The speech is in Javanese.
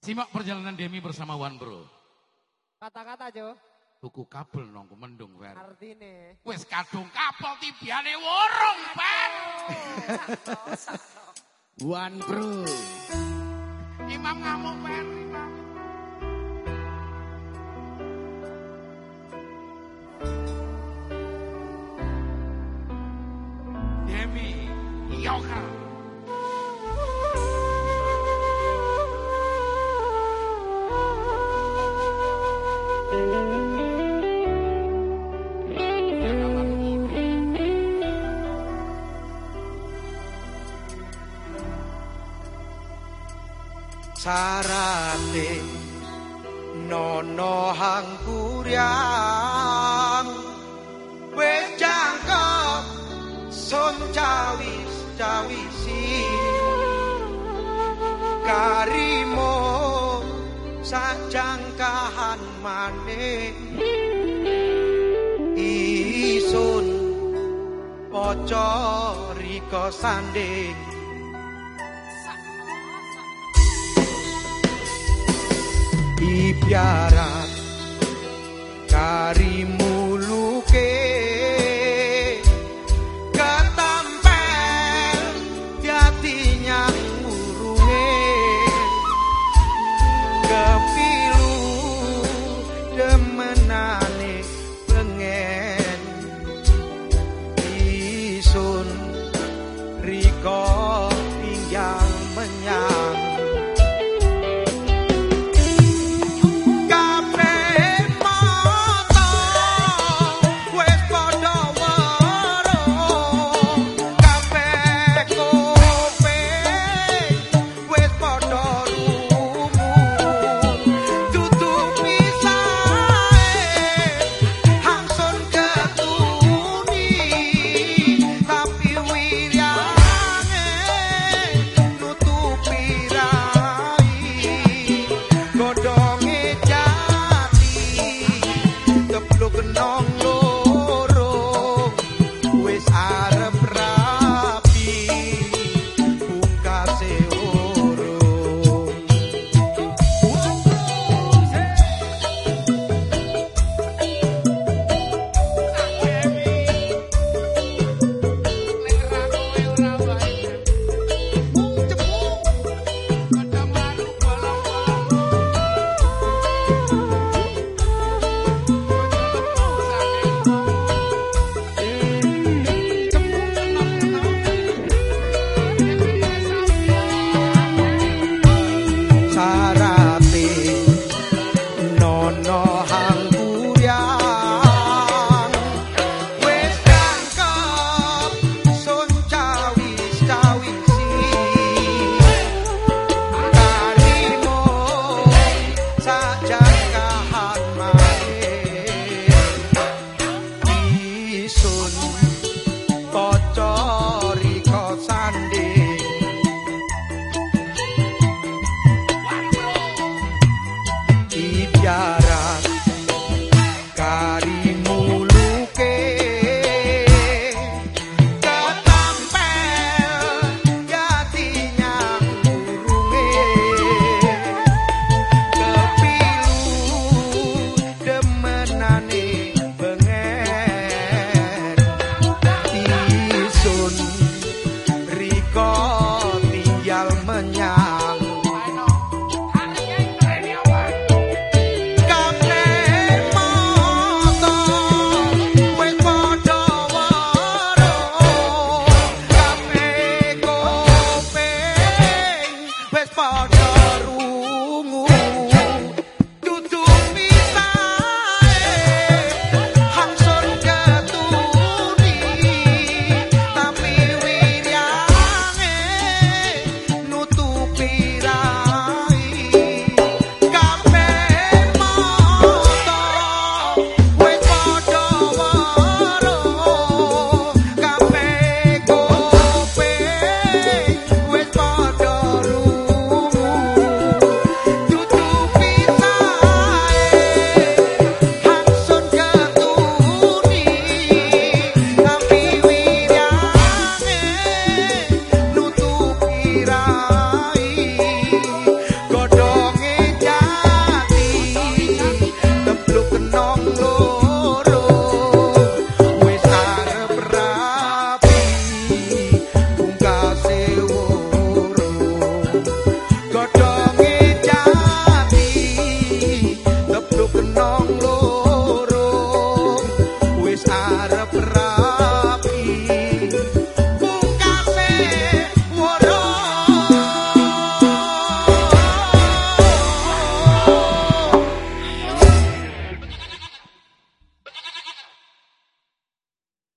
Simak perjalanan Demi bersama Wan Bro. Kata-kata Jo. Tuku kabel nongku mendung Fer. Artine. Wis kadung kapal tibiane worong, Pak. Wan Bro. Imam ngamuk, Fer. Sarate nono hangkuryang wis jangkep son cawis cawisi. Karimo sajangkahan maning isun poco riko sanding jarak darimu